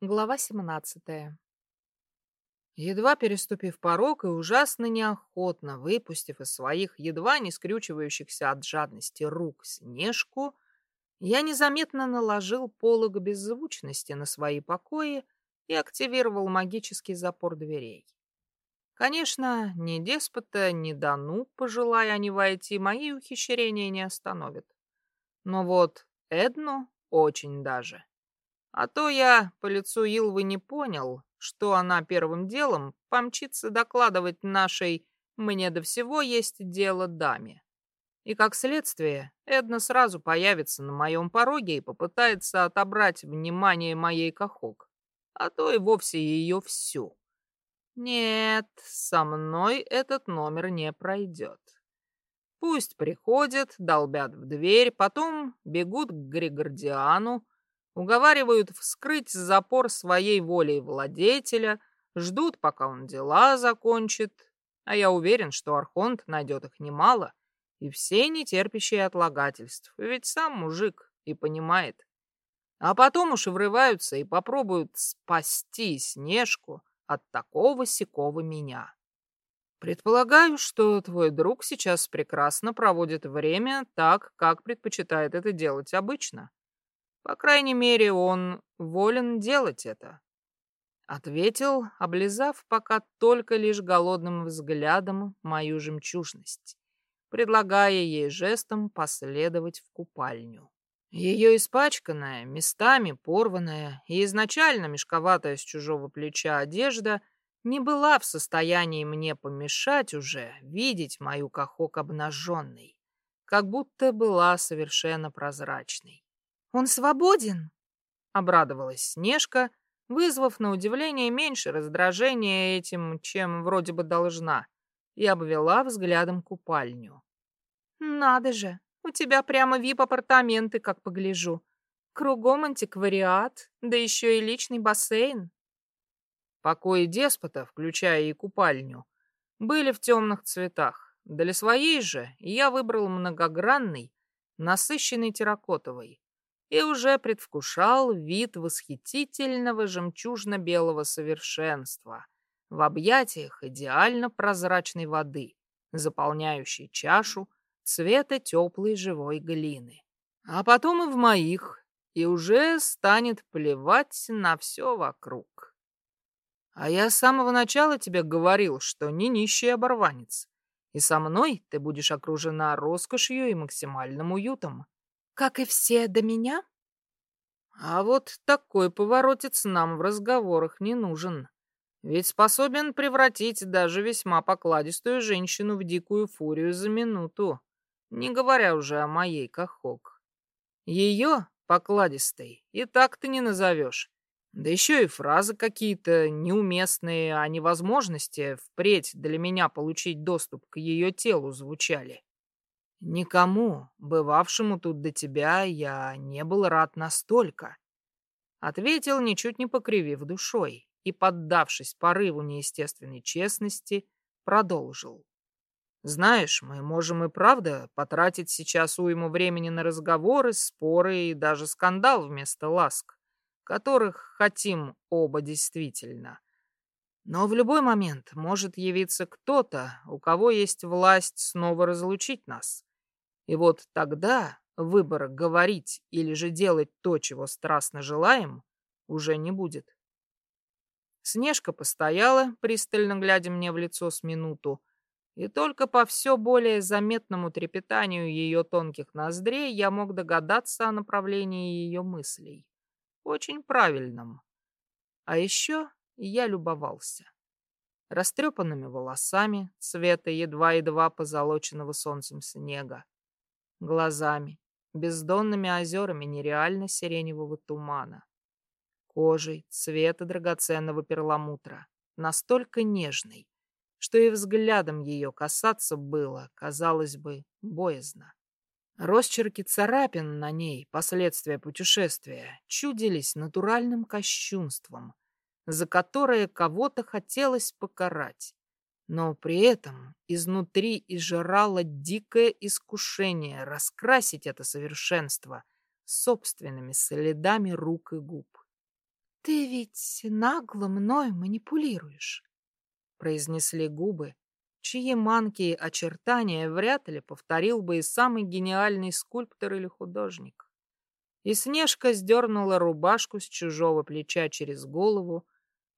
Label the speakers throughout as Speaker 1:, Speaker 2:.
Speaker 1: Глава 17. Едва переступив порог и ужасно неохотно выпустив из своих едва не скрючивающихся от жадности рук снежку, я незаметно наложил полог беззвучности на свои покои и активировал магический запор дверей. Конечно, ни деспота, ни Дану, пожелая они войти, мои ухищрения не остановят. Но вот Эдну очень даже. А то я по лицу Илвы не понял, что она первым делом помчится докладывать нашей «мне до всего есть дело даме». И как следствие, Эдна сразу появится на моем пороге и попытается отобрать внимание моей кахок, а то и вовсе ее всю. Нет, со мной этот номер не пройдет. Пусть приходят, долбят в дверь, потом бегут к Григордиану, уговаривают вскрыть запор своей волей владетеля, ждут, пока он дела закончит, а я уверен, что Архонт найдет их немало, и все нетерпящие отлагательств, ведь сам мужик и понимает. А потом уж врываются и попробуют спасти Снежку от такого сякого меня. Предполагаю, что твой друг сейчас прекрасно проводит время так, как предпочитает это делать обычно. По крайней мере, он волен делать это. Ответил, облизав пока только лишь голодным взглядом мою жемчужность, предлагая ей жестом последовать в купальню. Ее испачканная, местами порванная и изначально мешковатая с чужого плеча одежда не была в состоянии мне помешать уже видеть мою кахок обнаженной, как будто была совершенно прозрачной. «Он свободен?» — обрадовалась Снежка, вызвав на удивление меньше раздражения этим, чем вроде бы должна, и обвела взглядом купальню. «Надо же, у тебя прямо вип-апартаменты, как погляжу. Кругом антиквариат, да еще и личный бассейн».
Speaker 2: Покои деспота, включая и купальню, были в темных цветах. Для своей же я выбрал многогранный, насыщенный терракотовый, и уже предвкушал вид восхитительного жемчужно-белого совершенства в объятиях идеально прозрачной воды, заполняющей чашу цвета теплой живой глины. А потом и в моих, и уже станет плевать на все вокруг. А я с самого начала тебе говорил, что не нищий оборванец, и со мной ты будешь окружена роскошью и максимальным уютом.
Speaker 1: Как и все до меня?
Speaker 2: А вот такой поворотец нам в разговорах не нужен. Ведь способен превратить даже весьма покладистую женщину в дикую фурию за минуту, не говоря уже о моей кахок. Ее, покладистой, и так ты не назовешь. Да еще и фразы какие-то неуместные, а невозможности впредь для меня получить доступ к ее телу звучали. Никому, бывавшему тут до тебя, я не был рад настолько. Ответил, ничуть не покривив душой, и, поддавшись порыву неестественной честности, продолжил. Знаешь, мы можем и правда потратить сейчас уйму времени на разговоры, споры и даже скандал вместо ласк, которых хотим оба действительно. Но в любой момент может явиться кто-то, у кого есть власть снова разлучить нас. И вот тогда выбора говорить или же делать то, чего страстно желаем, уже не будет. Снежка постояла, пристально глядя мне в лицо с минуту, и только по все более заметному трепетанию ее тонких ноздрей я мог догадаться о направлении ее мыслей. Очень правильном. А еще я любовался. Растрепанными волосами цвета едва-едва позолоченного солнцем снега, глазами, бездонными озерами нереально сиреневого тумана, кожей цвета драгоценного перламутра, настолько нежной, что и взглядом ее касаться было, казалось бы, боязно. Росчерки царапин на ней, последствия путешествия, чудились натуральным кощунством, за которое кого-то хотелось покарать но при этом изнутри изжирало дикое искушение раскрасить это совершенство собственными следами рук и губ.
Speaker 1: «Ты ведь нагло мной манипулируешь», — произнесли губы, чьи манкие очертания вряд ли повторил бы и самый гениальный скульптор или художник. И Снежка сдернула рубашку с чужого плеча через голову,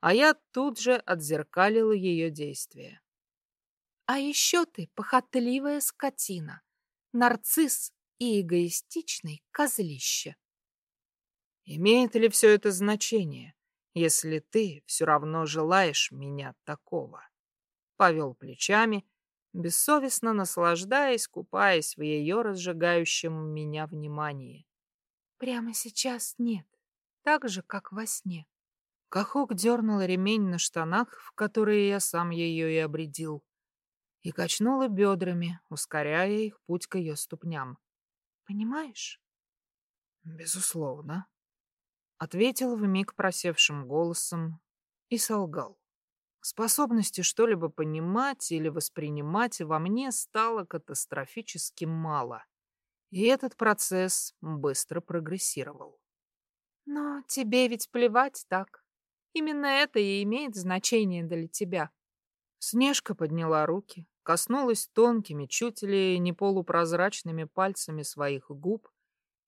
Speaker 1: а я тут же отзеркалила ее действия. «А еще ты похотливая скотина, нарцисс и эгоистичный козлище». Имеет ли все это значение, если ты все равно желаешь меня такого? Повел плечами, бессовестно наслаждаясь, купаясь в ее разжигающем меня внимании. Прямо сейчас нет, так же, как во сне. Кахок дернула ремень на штанах, в которые я сам ее и обредил, и качнула бедрами, ускоряя их путь к ее ступням. Понимаешь? Безусловно ответил вмиг просевшим голосом и солгал. Способности что-либо понимать или воспринимать во мне стало катастрофически мало, и этот процесс быстро прогрессировал. Но тебе ведь плевать так. Именно это и имеет значение для тебя. Снежка подняла руки, коснулась тонкими, чуть ли не полупрозрачными пальцами своих губ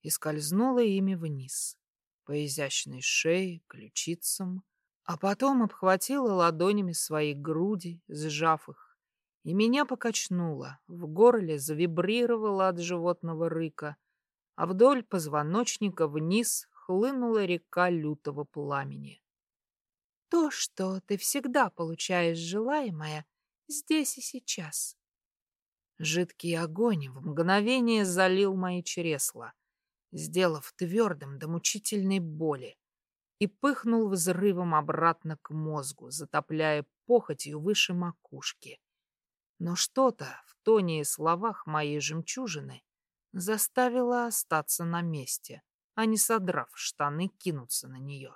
Speaker 1: и скользнула ими вниз по изящной шее, ключицам, а потом обхватила ладонями свои груди, сжав их, и меня покачнуло, в горле завибрировало от животного рыка, а вдоль позвоночника вниз хлынула река лютого пламени. То, что ты всегда получаешь желаемое, здесь и сейчас. Жидкий огонь в мгновение залил мои чресла, сделав твердым до мучительной боли, и пыхнул взрывом обратно к мозгу, затопляя похотью выше макушки. Но что-то в тоне и словах моей жемчужины заставило остаться на месте, а не содрав штаны, кинуться на нее.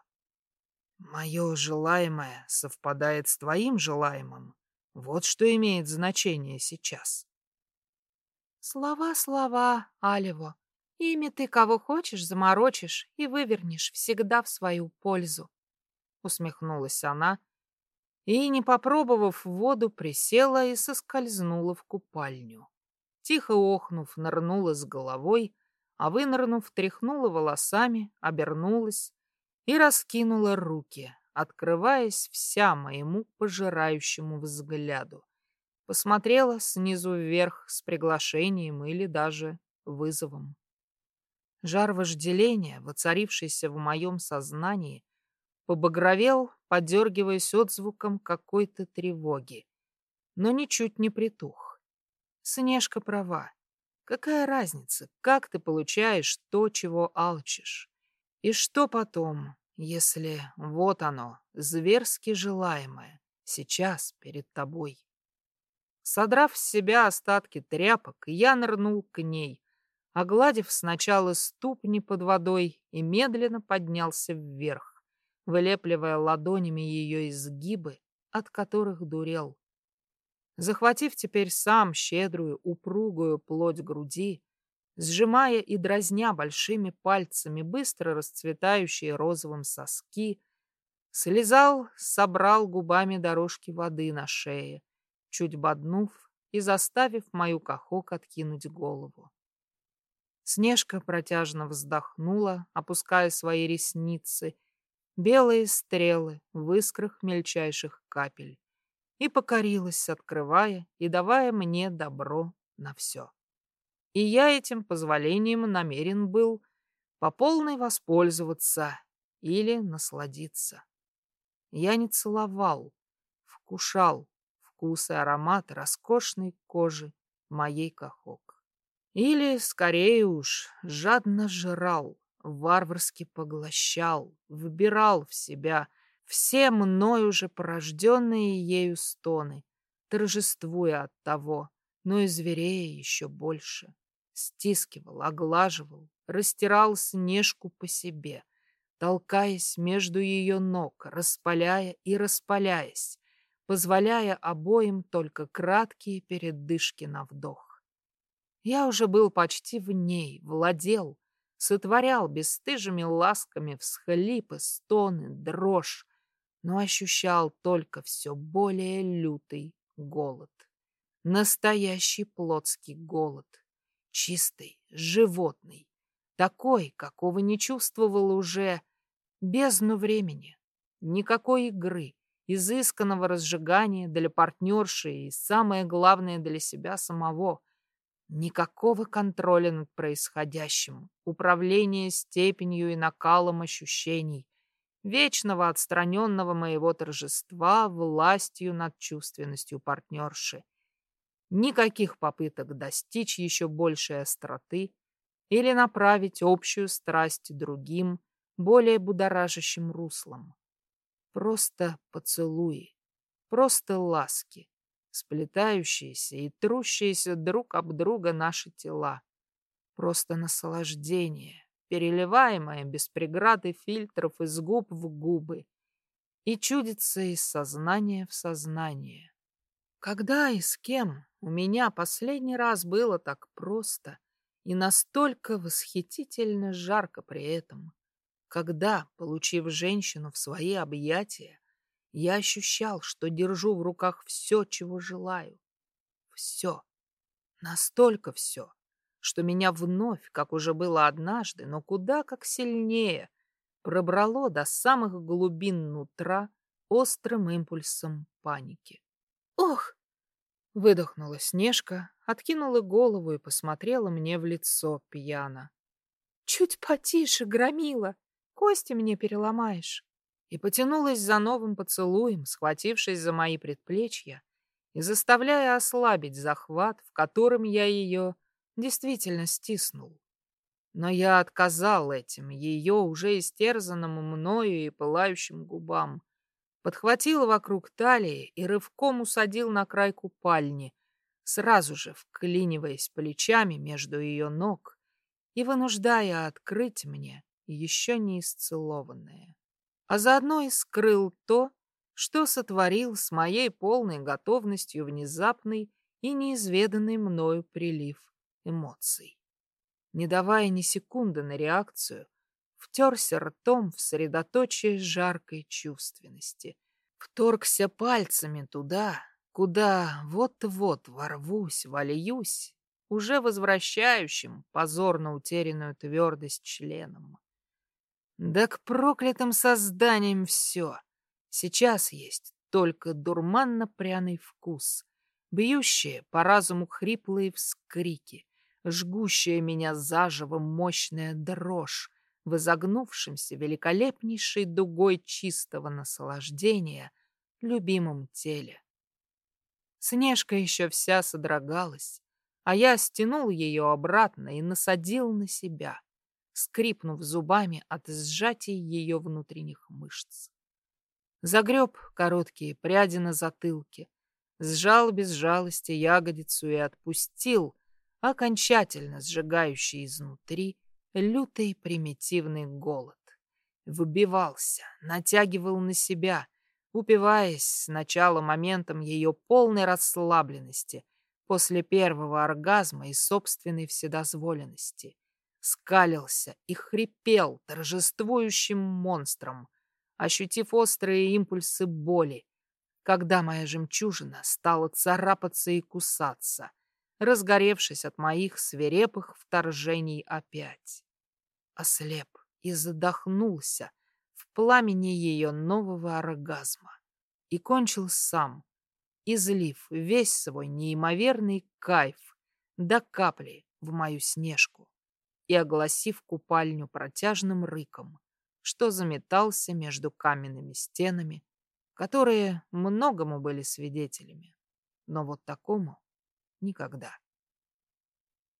Speaker 1: Мое желаемое совпадает с твоим желаемым. Вот что имеет значение сейчас. Слова, слова, Алево, Ими ты кого хочешь заморочишь и вывернешь всегда в свою пользу. Усмехнулась она и, не попробовав воду, присела и соскользнула в купальню. Тихо охнув, нырнула с головой, а вынырнув, тряхнула волосами, обернулась и раскинула руки, открываясь вся моему пожирающему взгляду. Посмотрела снизу вверх с приглашением или даже вызовом. Жар вожделения, воцарившийся в моем сознании, побагровел, подергиваясь отзвуком какой-то тревоги, но ничуть не притух. Снежка права. Какая разница, как ты получаешь то, чего алчишь? И что потом, если вот оно, зверски желаемое, сейчас перед тобой? Содрав с себя остатки тряпок, я нырнул к ней, огладив сначала ступни под водой и медленно поднялся вверх, вылепливая ладонями ее изгибы, от которых дурел. Захватив теперь сам щедрую, упругую плоть груди, сжимая и дразня большими пальцами быстро расцветающие розовым соски, слезал, собрал губами дорожки воды на шее, чуть боднув и заставив мою кахок откинуть голову. Снежка протяжно вздохнула, опуская свои ресницы, белые стрелы в искрах мельчайших капель, и покорилась, открывая и давая мне добро на все. И я этим позволением намерен был по полной воспользоваться или насладиться. Я не целовал, вкушал вкус и аромат роскошной кожи моей кахок. Или, скорее уж, жадно жрал, варварски поглощал, вбирал в себя все мной уже порожденные ею стоны, торжествуя от того, но и зверея еще больше. Стискивал, оглаживал, растирал снежку по себе, толкаясь между ее ног, распаляя и распаляясь, позволяя обоим только краткие передышки на вдох. Я уже был почти в ней, владел, сотворял бесстыжими ласками всхлипы, стоны, дрожь, но ощущал только все более лютый голод. Настоящий плотский голод, чистый, животный, такой, какого не чувствовал уже бездну времени, никакой игры, изысканного разжигания для партнерши и, самое главное, для себя самого. Никакого контроля над происходящим, управления степенью и накалом ощущений, вечного отстраненного моего торжества властью над чувственностью партнерши. Никаких попыток достичь еще большей остроты или направить общую страсть другим, более будоражащим руслом. Просто поцелуи, просто ласки, сплетающиеся и трущиеся друг об друга наши тела. Просто наслаждение, переливаемое без преград и фильтров из губ в губы, и чудится из сознания в сознание. Когда и с кем у меня последний раз было так просто и настолько восхитительно жарко при этом? Когда, получив женщину в свои объятия, я ощущал, что держу в руках все, чего желаю. Все. Настолько все, что меня вновь, как уже было однажды, но куда как сильнее, пробрало до самых глубин нутра острым импульсом паники. «Ох!» — выдохнула Снежка, откинула голову и посмотрела мне в лицо пьяно. «Чуть потише, громила!» Кости мне переломаешь. И потянулась за новым поцелуем, схватившись за мои предплечья и заставляя ослабить захват, в котором я ее действительно стиснул. Но я отказал этим ее уже истерзанному мною и пылающим губам, подхватил вокруг талии и рывком усадил на край купальни, сразу же вклиниваясь плечами между ее ног и вынуждая открыть мне еще не исцелованное. А заодно и скрыл то, что сотворил с моей полной готовностью внезапный и неизведанный мною прилив эмоций. Не давая ни секунды на реакцию, втерся ртом в средоточие жаркой чувственности, вторгся пальцами туда, куда вот-вот ворвусь, вольюсь, уже возвращающим позорно утерянную твердость членом. Да к проклятым созданиям все. Сейчас есть только дурманно-пряный вкус, бьющие по разуму хриплые вскрики, жгущая меня заживо мощная дрожь, в изогнувшемся великолепнейшей дугой чистого наслаждения любимом теле. Снежка еще вся содрогалась, а я стянул ее обратно и насадил на себя скрипнув зубами от сжатия ее внутренних мышц. Загреб короткие пряди на затылке, сжал без жалости ягодицу и отпустил, окончательно сжигающий изнутри лютый примитивный голод. Выбивался, натягивал на себя, упиваясь сначала моментом ее полной расслабленности после первого оргазма и собственной вседозволенности, скалился и хрипел торжествующим монстром, ощутив острые импульсы боли, когда моя жемчужина стала царапаться и кусаться, разгоревшись от моих свирепых вторжений опять. Ослеп и задохнулся в пламени ее нового оргазма и кончил сам, излив весь свой неимоверный кайф до капли в мою снежку и огласив купальню протяжным рыком, что заметался между каменными стенами, которые многому были свидетелями, но вот такому никогда.